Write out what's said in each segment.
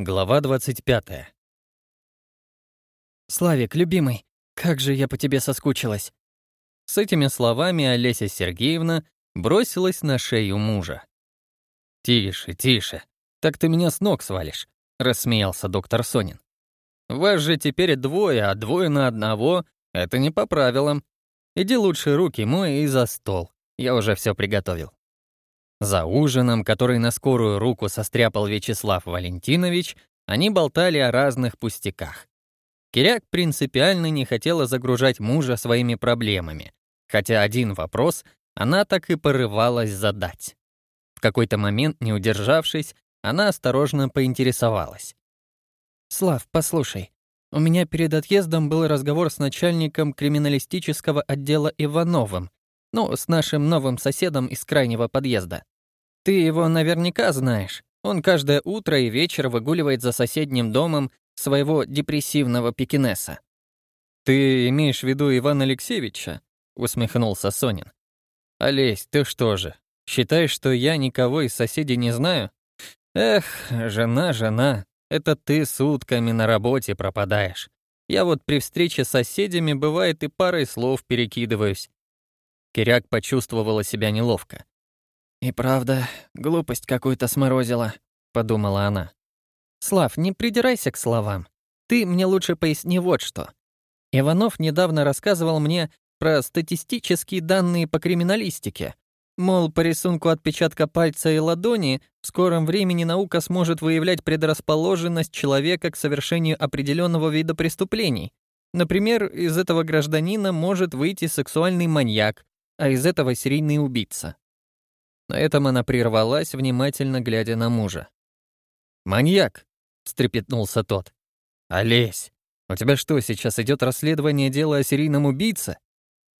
Глава 25. «Славик, любимый, как же я по тебе соскучилась!» С этими словами Олеся Сергеевна бросилась на шею мужа. «Тише, тише, так ты меня с ног свалишь», — рассмеялся доктор Сонин. «Вас же теперь двое, а двое на одного — это не по правилам. Иди лучше руки мой и за стол, я уже все приготовил». За ужином, который на скорую руку состряпал Вячеслав Валентинович, они болтали о разных пустяках. Киряк принципиально не хотела загружать мужа своими проблемами, хотя один вопрос она так и порывалась задать. В какой-то момент, не удержавшись, она осторожно поинтересовалась. «Слав, послушай, у меня перед отъездом был разговор с начальником криминалистического отдела Ивановым. Ну, с нашим новым соседом из крайнего подъезда. Ты его наверняка знаешь. Он каждое утро и вечер выгуливает за соседним домом своего депрессивного пекинеса. «Ты имеешь в виду Ивана Алексеевича?» — усмехнулся Сонин. «Олесь, ты что же, считаешь, что я никого из соседей не знаю? Эх, жена, жена, это ты сутками на работе пропадаешь. Я вот при встрече с соседями, бывает, и парой слов перекидываюсь. Киряк почувствовала себя неловко. «И правда, глупость какую-то сморозила», — подумала она. «Слав, не придирайся к словам. Ты мне лучше поясни вот что. Иванов недавно рассказывал мне про статистические данные по криминалистике. Мол, по рисунку отпечатка пальца и ладони в скором времени наука сможет выявлять предрасположенность человека к совершению определенного вида преступлений. Например, из этого гражданина может выйти сексуальный маньяк, а из этого серийный убийца. На этом она прервалась, внимательно глядя на мужа. «Маньяк!» — встрепетнулся тот. «Олесь, у тебя что, сейчас идет расследование дела о серийном убийце?»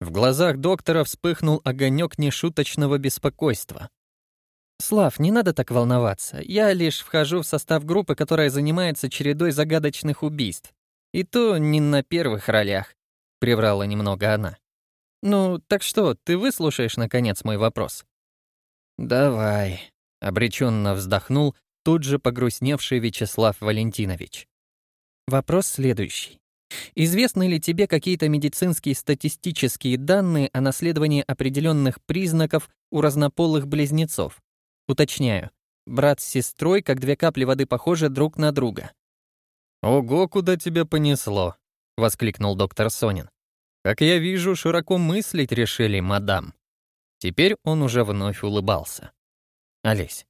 В глазах доктора вспыхнул огонек нешуточного беспокойства. «Слав, не надо так волноваться. Я лишь вхожу в состав группы, которая занимается чередой загадочных убийств. И то не на первых ролях», — приврала немного она. Ну, так что, ты выслушаешь, наконец, мой вопрос? Давай, — обреченно вздохнул тут же погрустневший Вячеслав Валентинович. Вопрос следующий. Известны ли тебе какие-то медицинские статистические данные о наследовании определенных признаков у разнополых близнецов? Уточняю. Брат с сестрой, как две капли воды, похожи друг на друга. «Ого, куда тебя понесло!» — воскликнул доктор Сонин. «Как я вижу, широко мыслить решили, мадам». Теперь он уже вновь улыбался. «Олесь,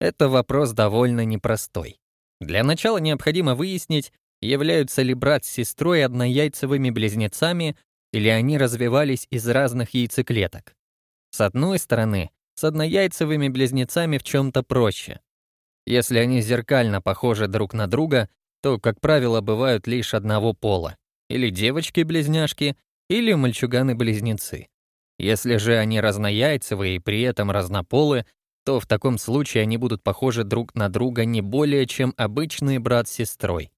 это вопрос довольно непростой. Для начала необходимо выяснить, являются ли брат с сестрой однояйцевыми близнецами или они развивались из разных яйцеклеток. С одной стороны, с однояйцевыми близнецами в чем-то проще. Если они зеркально похожи друг на друга, то, как правило, бывают лишь одного пола или девочки-близняшки, или мальчуганы-близнецы. Если же они разнояйцевые и при этом разнополы, то в таком случае они будут похожи друг на друга не более, чем обычный брат с сестрой.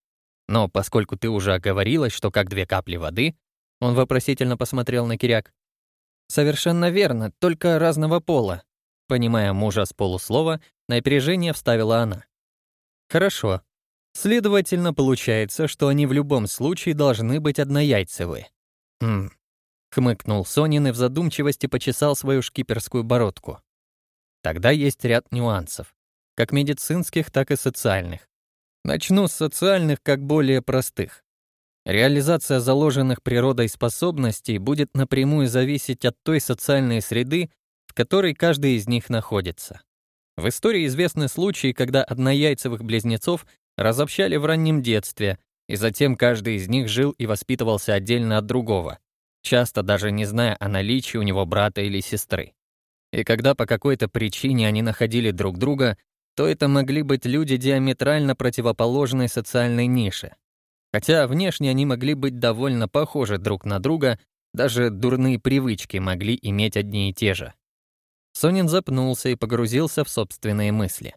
Но поскольку ты уже оговорилась, что как две капли воды, он вопросительно посмотрел на Киряк. «Совершенно верно, только разного пола», понимая мужа с полуслова, на опережение вставила она. «Хорошо, Следовательно, получается, что они в любом случае должны быть однояйцевы. «Хм», — хмыкнул Сонин и в задумчивости почесал свою шкиперскую бородку. Тогда есть ряд нюансов, как медицинских, так и социальных. Начну с социальных, как более простых. Реализация заложенных природой способностей будет напрямую зависеть от той социальной среды, в которой каждый из них находится. В истории известны случаи, когда однояйцевых близнецов разобщали в раннем детстве, и затем каждый из них жил и воспитывался отдельно от другого, часто даже не зная о наличии у него брата или сестры. И когда по какой-то причине они находили друг друга, то это могли быть люди диаметрально противоположной социальной ниши. Хотя внешне они могли быть довольно похожи друг на друга, даже дурные привычки могли иметь одни и те же. Сонин запнулся и погрузился в собственные мысли.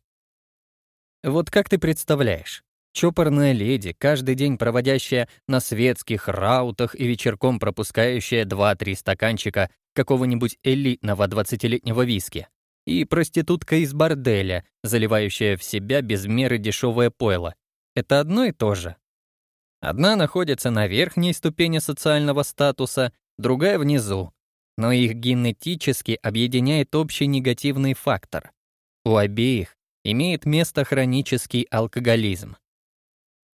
Вот как ты представляешь? Чопорная леди, каждый день проводящая на светских раутах и вечерком пропускающая 2-3 стаканчика какого-нибудь элитного двадцатилетнего виски. И проститутка из борделя, заливающая в себя без меры дешевое пойло. Это одно и то же. Одна находится на верхней ступени социального статуса, другая — внизу. Но их генетически объединяет общий негативный фактор. У обеих имеет место хронический алкоголизм.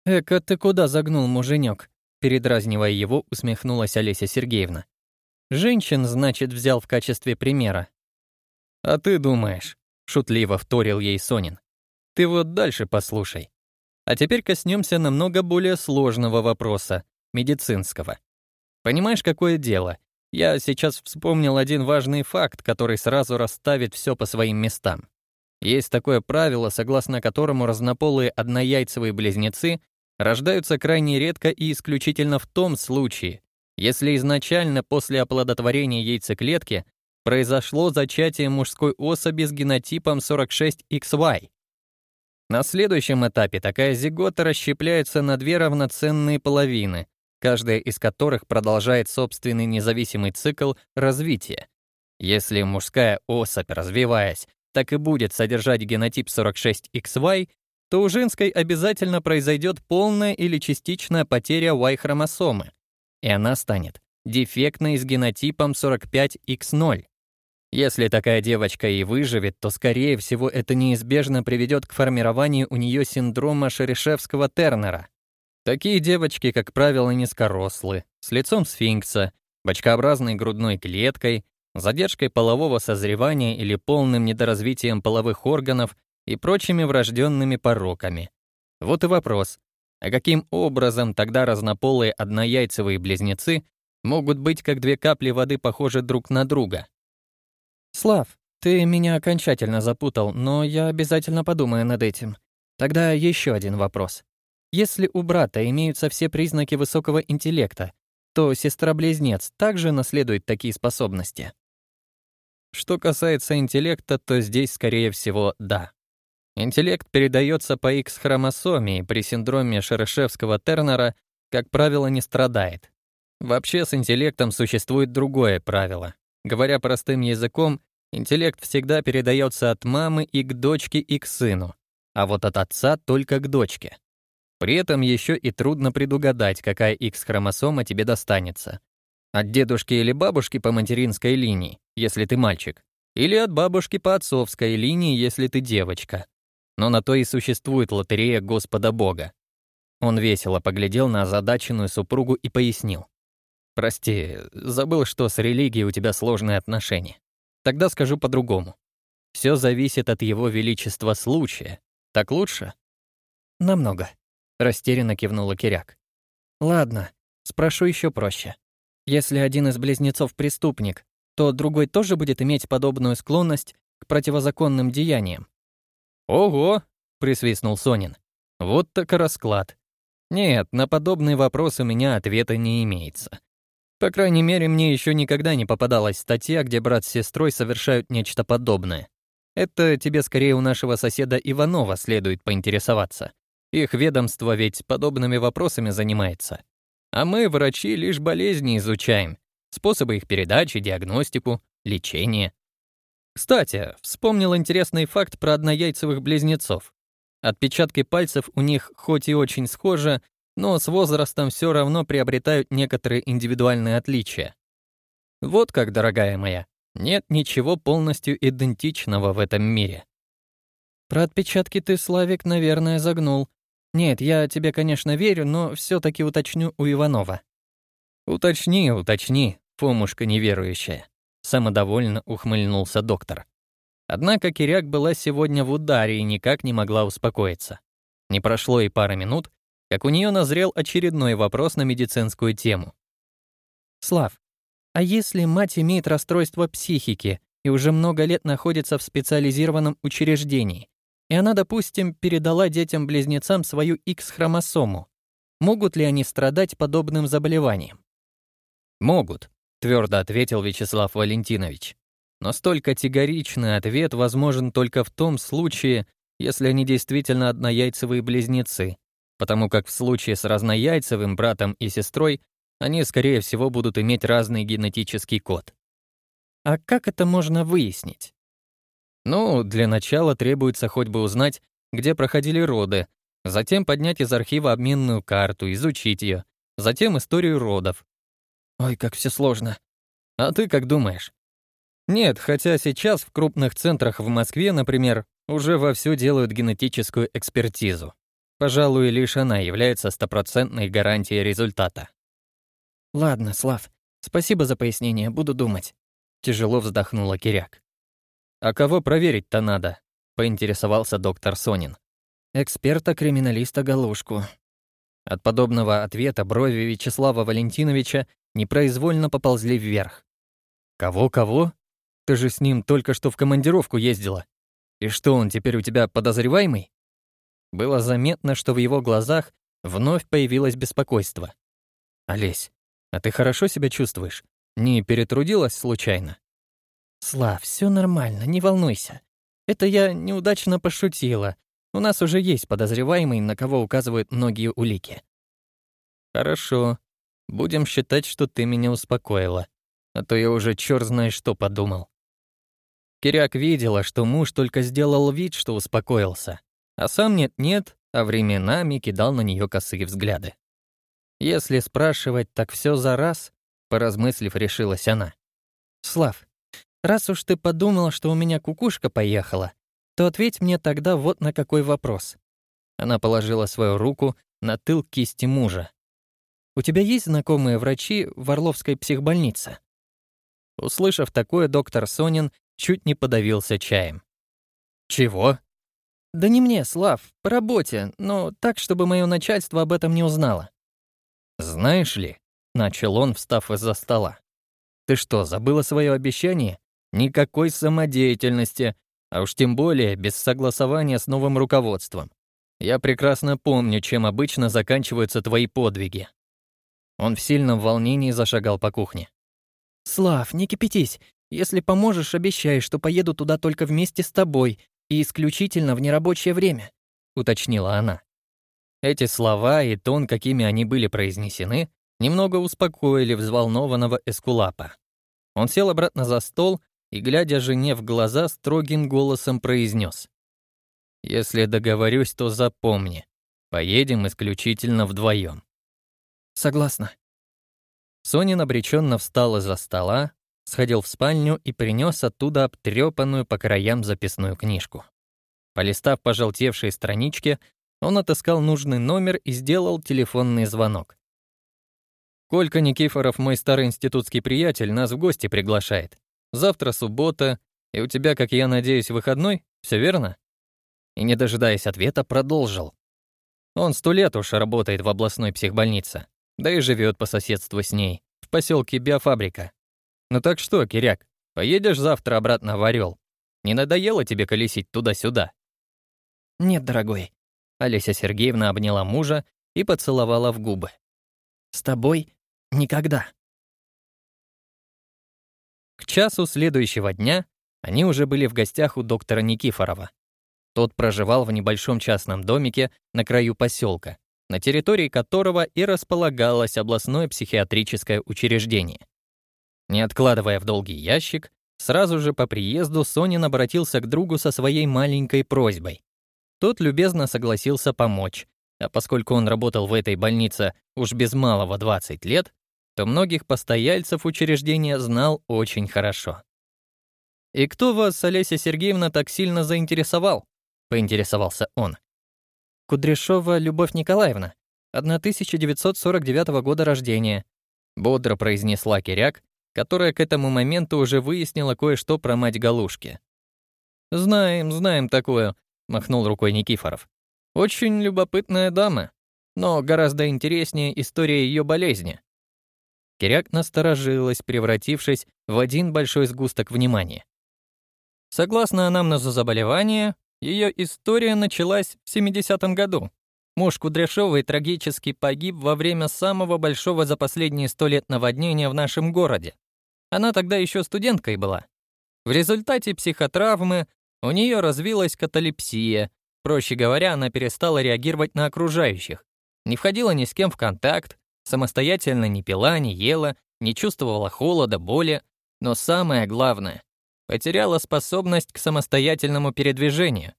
«Эка, ты куда загнул, муженек? передразнивая его, усмехнулась Олеся Сергеевна. «Женщин, значит, взял в качестве примера». «А ты думаешь?» — шутливо вторил ей Сонин. «Ты вот дальше послушай. А теперь коснемся намного более сложного вопроса — медицинского. Понимаешь, какое дело? Я сейчас вспомнил один важный факт, который сразу расставит все по своим местам. Есть такое правило, согласно которому разнополые однояйцевые близнецы рождаются крайне редко и исключительно в том случае, если изначально после оплодотворения яйцеклетки произошло зачатие мужской особи с генотипом 46XY. На следующем этапе такая зигота расщепляется на две равноценные половины, каждая из которых продолжает собственный независимый цикл развития. Если мужская особь, развиваясь, так и будет содержать генотип 46XY, то у женской обязательно произойдет полная или частичная потеря Y-хромосомы, и она станет дефектной с генотипом 45X0. Если такая девочка и выживет, то, скорее всего, это неизбежно приведет к формированию у нее синдрома Шерешевского-Тернера. Такие девочки, как правило, низкорослы, с лицом сфинкса, бочкообразной грудной клеткой, задержкой полового созревания или полным недоразвитием половых органов и прочими врожденными пороками. Вот и вопрос, а каким образом тогда разнополые однояйцевые близнецы могут быть как две капли воды похожи друг на друга? «Слав, ты меня окончательно запутал, но я обязательно подумаю над этим. Тогда еще один вопрос. Если у брата имеются все признаки высокого интеллекта, то сестра-близнец также наследует такие способности. Что касается интеллекта, то здесь, скорее всего, да. Интеллект передается по X-хромосоме и при синдроме Шерешевского-Тернера, как правило, не страдает. Вообще с интеллектом существует другое правило. Говоря простым языком, интеллект всегда передается от мамы и к дочке, и к сыну, а вот от отца только к дочке. При этом еще и трудно предугадать, какая X-хромосома тебе достанется. От дедушки или бабушки по материнской линии, если ты мальчик, или от бабушки по отцовской линии, если ты девочка. Но на то и существует лотерея Господа Бога. Он весело поглядел на озадаченную супругу и пояснил. «Прости, забыл, что с религией у тебя сложные отношения. Тогда скажу по-другому. Все зависит от его величества случая. Так лучше?» «Намного», — растерянно кивнула Киряк. «Ладно, спрошу еще проще. Если один из близнецов преступник, то другой тоже будет иметь подобную склонность к противозаконным деяниям. «Ого!» — присвистнул Сонин. «Вот так расклад. Нет, на подобный вопрос у меня ответа не имеется. По крайней мере, мне еще никогда не попадалась статья, где брат с сестрой совершают нечто подобное. Это тебе скорее у нашего соседа Иванова следует поинтересоваться. Их ведомство ведь подобными вопросами занимается. А мы, врачи, лишь болезни изучаем, способы их передачи, диагностику, лечение. Кстати, вспомнил интересный факт про однояйцевых близнецов. Отпечатки пальцев у них хоть и очень схожи, но с возрастом все равно приобретают некоторые индивидуальные отличия. Вот как, дорогая моя, нет ничего полностью идентичного в этом мире. Про отпечатки ты, Славик, наверное, загнул, нет, я тебе, конечно, верю, но все таки уточню у Иванова». «Уточни, уточни, Фомушка неверующая», — самодовольно ухмыльнулся доктор. Однако Киряк была сегодня в ударе и никак не могла успокоиться. Не прошло и пары минут, как у нее назрел очередной вопрос на медицинскую тему. «Слав, а если мать имеет расстройство психики и уже много лет находится в специализированном учреждении, и она, допустим, передала детям-близнецам свою X-хромосому. Могут ли они страдать подобным заболеванием? Могут, твердо ответил Вячеслав Валентинович. Но столь категоричный ответ возможен только в том случае, если они действительно однояйцевые близнецы, потому как в случае с разнояйцевым братом и сестрой они, скорее всего, будут иметь разный генетический код. А как это можно выяснить? Ну, для начала требуется хоть бы узнать, где проходили роды, затем поднять из архива обменную карту, изучить ее, затем историю родов. Ой, как все сложно. А ты как думаешь? Нет, хотя сейчас в крупных центрах в Москве, например, уже вовсю делают генетическую экспертизу. Пожалуй, лишь она является стопроцентной гарантией результата. Ладно, Слав, спасибо за пояснение, буду думать. Тяжело вздохнула Киряк. «А кого проверить-то надо?» — поинтересовался доктор Сонин. «Эксперта-криминалиста Галушку». От подобного ответа брови Вячеслава Валентиновича непроизвольно поползли вверх. «Кого-кого? Ты же с ним только что в командировку ездила. И что, он теперь у тебя подозреваемый?» Было заметно, что в его глазах вновь появилось беспокойство. «Олесь, а ты хорошо себя чувствуешь? Не перетрудилась случайно?» Слав, все нормально, не волнуйся. Это я неудачно пошутила. У нас уже есть подозреваемый, на кого указывают многие улики. Хорошо. Будем считать, что ты меня успокоила. А то я уже чёрт знает что подумал. Киряк видела, что муж только сделал вид, что успокоился. А сам нет-нет, а временами кидал на нее косые взгляды. Если спрашивать, так все за раз, поразмыслив, решилась она. «Слав, Раз уж ты подумал, что у меня кукушка поехала, то ответь мне тогда вот на какой вопрос». Она положила свою руку на тыл кисти мужа. «У тебя есть знакомые врачи в Орловской психбольнице?» Услышав такое, доктор Сонин чуть не подавился чаем. «Чего?» «Да не мне, Слав, по работе, но так, чтобы мое начальство об этом не узнало». «Знаешь ли», — начал он, встав из-за стола, «ты что, забыла свое обещание? Никакой самодеятельности, а уж тем более без согласования с новым руководством. Я прекрасно помню, чем обычно заканчиваются твои подвиги». Он в сильном волнении зашагал по кухне. «Слав, не кипятись. Если поможешь, обещай, что поеду туда только вместе с тобой и исключительно в нерабочее время», — уточнила она. Эти слова и тон, какими они были произнесены, немного успокоили взволнованного Эскулапа. Он сел обратно за стол и, глядя жене в глаза, строгим голосом произнес. «Если договорюсь, то запомни. Поедем исключительно вдвоем. «Согласна». Сонин обреченно встал из-за стола, сходил в спальню и принес оттуда обтрёпанную по краям записную книжку. Полистав пожелтевшие странички, он отыскал нужный номер и сделал телефонный звонок. «Колька Никифоров, мой старый институтский приятель, нас в гости приглашает завтра суббота, и у тебя, как я надеюсь, выходной, все верно?» И, не дожидаясь ответа, продолжил. Он сто лет уж работает в областной психбольнице, да и живет по соседству с ней, в поселке Биофабрика. Ну так что, Киряк, поедешь завтра обратно в Орел? Не надоело тебе колесить туда-сюда? Нет, дорогой. Олеся Сергеевна обняла мужа и поцеловала в губы. С тобой никогда. К часу следующего дня они уже были в гостях у доктора Никифорова. Тот проживал в небольшом частном домике на краю поселка, на территории которого и располагалось областное психиатрическое учреждение. Не откладывая в долгий ящик, сразу же по приезду Сонин обратился к другу со своей маленькой просьбой. Тот любезно согласился помочь, а поскольку он работал в этой больнице уж без малого 20 лет, то многих постояльцев учреждения знал очень хорошо. «И кто вас, Олеся Сергеевна, так сильно заинтересовал?» — поинтересовался он. «Кудряшова Любовь Николаевна, 1949 года рождения», — бодро произнесла Киряк, которая к этому моменту уже выяснила кое-что про мать Галушки. «Знаем, знаем такое», — махнул рукой Никифоров. «Очень любопытная дама, но гораздо интереснее история ее болезни. Киряк насторожилась, превратившись в один большой сгусток внимания. Согласно анамнезу заболевания, ее история началась в 70-м году. Муж Кудряшовой трагически погиб во время самого большого за последние сто лет наводнения в нашем городе. Она тогда еще студенткой была. В результате психотравмы у нее развилась каталепсия. Проще говоря, она перестала реагировать на окружающих. Не входила ни с кем в контакт, Самостоятельно не пила, не ела, не чувствовала холода, боли, но самое главное — потеряла способность к самостоятельному передвижению.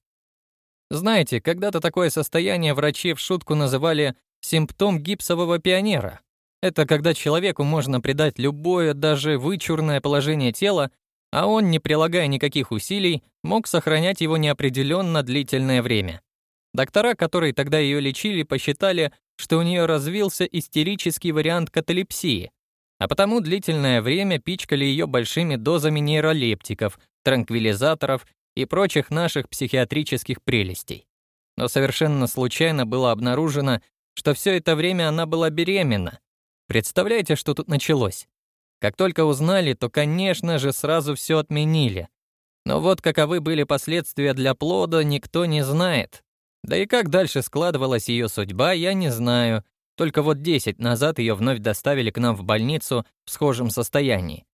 Знаете, когда-то такое состояние врачи в шутку называли «симптом гипсового пионера». Это когда человеку можно придать любое, даже вычурное положение тела, а он, не прилагая никаких усилий, мог сохранять его неопределенно длительное время. Доктора, которые тогда ее лечили, посчитали, что у нее развился истерический вариант каталепсии, а потому длительное время пичкали ее большими дозами нейролептиков, транквилизаторов и прочих наших психиатрических прелестей. Но совершенно случайно было обнаружено, что все это время она была беременна. Представляете, что тут началось? Как только узнали, то, конечно же, сразу все отменили. Но вот каковы были последствия для плода, никто не знает. Да и как дальше складывалась ее судьба, я не знаю. Только вот 10 назад ее вновь доставили к нам в больницу в схожем состоянии.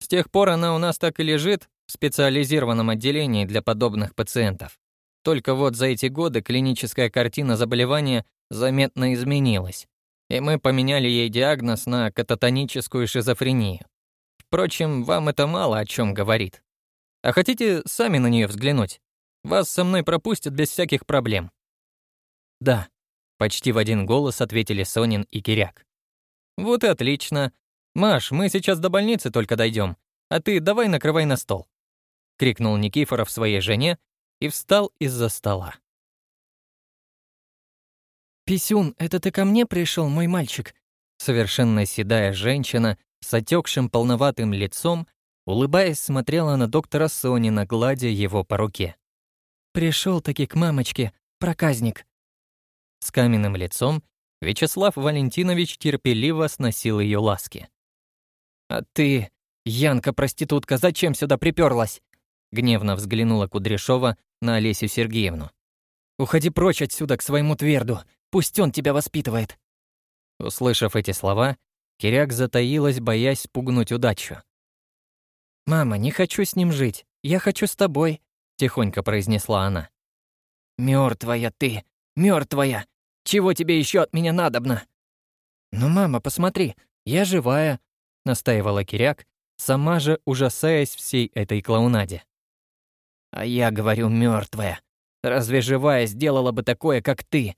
С тех пор она у нас так и лежит в специализированном отделении для подобных пациентов. Только вот за эти годы клиническая картина заболевания заметно изменилась, и мы поменяли ей диагноз на кататоническую шизофрению. Впрочем, вам это мало о чем говорит. А хотите сами на нее взглянуть? Вас со мной пропустят без всяких проблем. «Да», — почти в один голос ответили Сонин и Киряк. «Вот и отлично. Маш, мы сейчас до больницы только дойдем, а ты давай накрывай на стол», — крикнул Никифоров своей жене и встал из-за стола. «Писюн, это ты ко мне пришел, мой мальчик?» Совершенно седая женщина с отекшим полноватым лицом, улыбаясь, смотрела на доктора Сонина, гладя его по руке. Пришел таки к мамочке, проказник. С каменным лицом Вячеслав Валентинович терпеливо сносил ее ласки. «А ты, Янка-проститутка, зачем сюда приперлась? гневно взглянула Кудряшова на Олесю Сергеевну. «Уходи прочь отсюда к своему тверду, пусть он тебя воспитывает». Услышав эти слова, Киряк затаилась, боясь спугнуть удачу. «Мама, не хочу с ним жить, я хочу с тобой», — тихонько произнесла она. «Мёртвая ты, мёртвая, чего тебе еще от меня надобно?» «Ну, мама, посмотри, я живая», — настаивала Киряк, сама же ужасаясь всей этой клоунаде. «А я говорю, мертвая. Разве живая сделала бы такое, как ты?»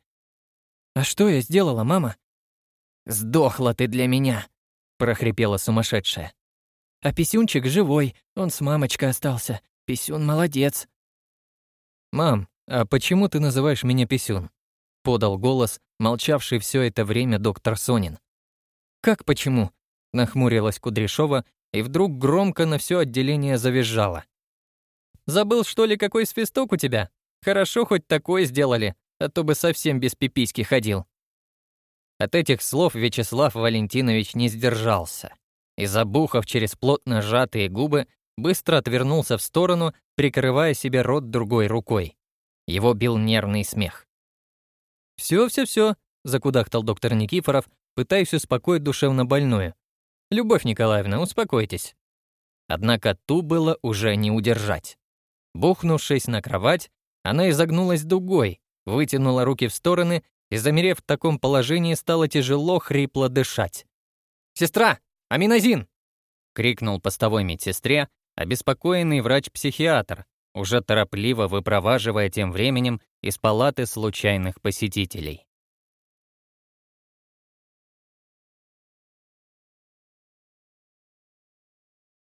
«А что я сделала, мама?» «Сдохла ты для меня», — прохрипела сумасшедшая. «А писюнчик живой, он с мамочкой остался. Писюн молодец». «Мам, а почему ты называешь меня писюн?» — подал голос, молчавший все это время доктор Сонин. «Как почему?» — нахмурилась Кудряшова и вдруг громко на все отделение завизжала. «Забыл, что ли, какой свисток у тебя? Хорошо, хоть такое сделали, а то бы совсем без пиписьки ходил». От этих слов Вячеслав Валентинович не сдержался и, забухав через плотно сжатые губы, быстро отвернулся в сторону, прикрывая себе рот другой рукой. Его бил нервный смех. «Все-все-все», — закудахтал доктор Никифоров, пытаясь успокоить душевно больную. «Любовь Николаевна, успокойтесь». Однако ту было уже не удержать. Бухнувшись на кровать, она изогнулась дугой, вытянула руки в стороны и, замерев в таком положении, стало тяжело хрипло дышать. «Сестра! Аминозин!» — крикнул постовой медсестре обеспокоенный врач-психиатр, уже торопливо выпроваживая тем временем из палаты случайных посетителей.